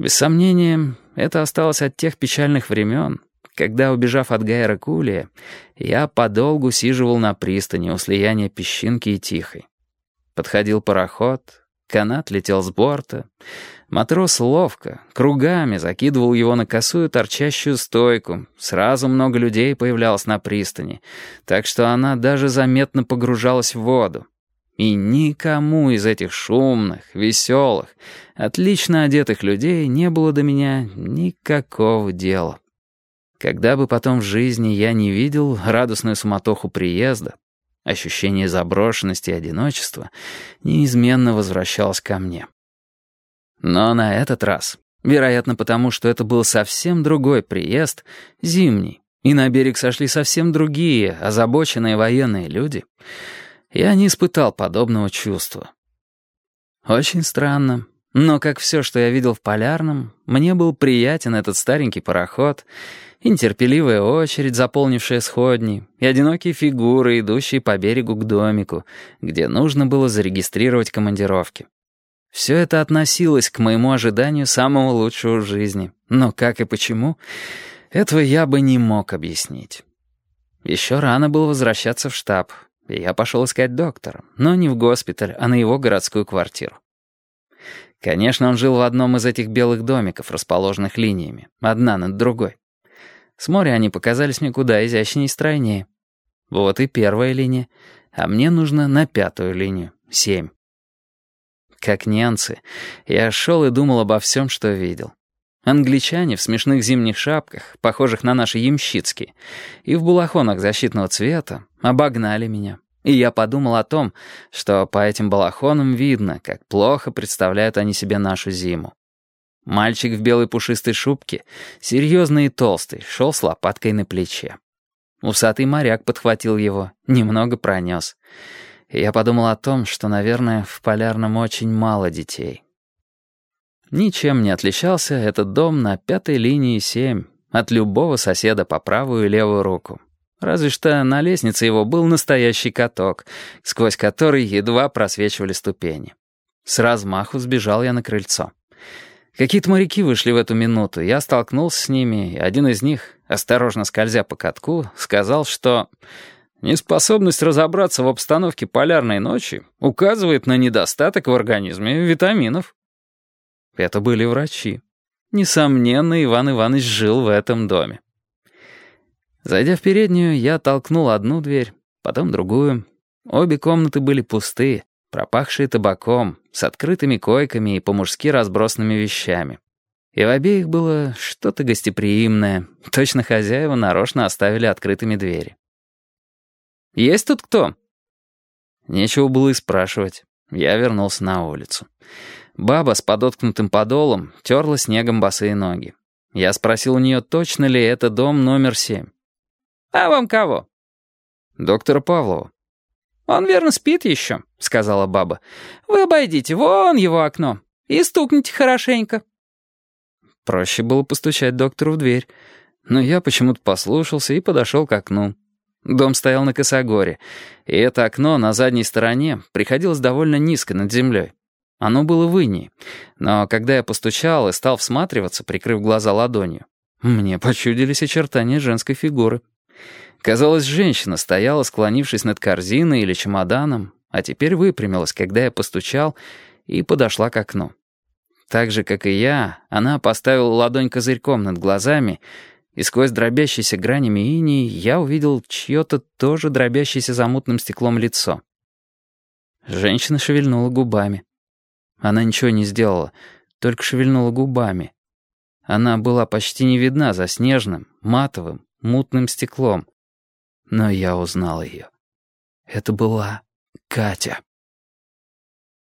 Без сомнения, это осталось от тех печальных времен, когда, убежав от Гайра Кулия, я подолгу сиживал на пристани у слияния песчинки и тихой. Подходил пароход, канат летел с борта, матрос ловко, кругами закидывал его на косую торчащую стойку, сразу много людей появлялось на пристани, так что она даже заметно погружалась в воду. И никому из этих шумных, веселых, отлично одетых людей не было до меня никакого дела. Когда бы потом в жизни я не видел радостную суматоху приезда, ощущение заброшенности и одиночества неизменно возвращалось ко мне. Но на этот раз, вероятно потому, что это был совсем другой приезд, зимний, и на берег сошли совсем другие, озабоченные военные люди — я не испытал подобного чувства. Очень странно, но, как все, что я видел в Полярном, мне был приятен этот старенький пароход, и очередь, заполнившая сходни, и одинокие фигуры, идущие по берегу к домику, где нужно было зарегистрировать командировки. Все это относилось к моему ожиданию самого лучшего в жизни, но как и почему, этого я бы не мог объяснить. Еще рано было возвращаться в штаб, я пошел искать доктора, но не в госпиталь, а на его городскую квартиру. Конечно, он жил в одном из этих белых домиков, расположенных линиями, одна над другой. С моря они показались мне куда изящнее и стройнее. Вот и первая линия, а мне нужно на пятую линию, семь. Как немцы, я шел и думал обо всем, что видел. Англичане в смешных зимних шапках, похожих на наши ямщицкие, и в балахонах защитного цвета обогнали меня. И я подумал о том, что по этим балахонам видно, как плохо представляют они себе нашу зиму. Мальчик в белой пушистой шубке, серьезный и толстый, шел с лопаткой на плече. Усатый моряк подхватил его, немного пронес. И я подумал о том, что, наверное, в Полярном очень мало детей. Ничем не отличался этот дом на пятой линии семь от любого соседа по правую и левую руку. Разве что на лестнице его был настоящий каток, сквозь который едва просвечивали ступени. С размаху сбежал я на крыльцо. Какие-то моряки вышли в эту минуту, я столкнулся с ними, и один из них, осторожно скользя по катку, сказал, что неспособность разобраться в обстановке полярной ночи указывает на недостаток в организме витаминов. Это были врачи. Несомненно, Иван Иванович жил в этом доме. Зайдя в переднюю, я толкнул одну дверь, потом другую. Обе комнаты были пустые, пропахшие табаком, с открытыми койками и по-мужски разбросанными вещами. И в обеих было что-то гостеприимное. Точно хозяева нарочно оставили открытыми двери. «Есть тут кто?» Нечего было и спрашивать. Я вернулся на улицу. Баба с подоткнутым подолом терла снегом босые ноги. Я спросил у нее, точно ли это дом номер семь. «А вам кого?» «Доктора Павлова». «Он верно спит еще», — сказала баба. «Вы обойдите вон его окно и стукните хорошенько». Проще было постучать доктору в дверь, но я почему-то послушался и подошел к окну. Дом стоял на косогоре, и это окно на задней стороне приходилось довольно низко над землей. Оно было в инии, но когда я постучал и стал всматриваться, прикрыв глаза ладонью, мне почудились очертания женской фигуры. Казалось, женщина стояла, склонившись над корзиной или чемоданом, а теперь выпрямилась, когда я постучал, и подошла к окну. Так же, как и я, она поставила ладонь козырьком над глазами, и сквозь дробящиеся гранями иней я увидел чье-то тоже дробящееся замутным стеклом лицо. Женщина шевельнула губами. Она ничего не сделала, только шевельнула губами. Она была почти не видна за снежным, матовым, мутным стеклом. Но я узнал ее. Это была Катя.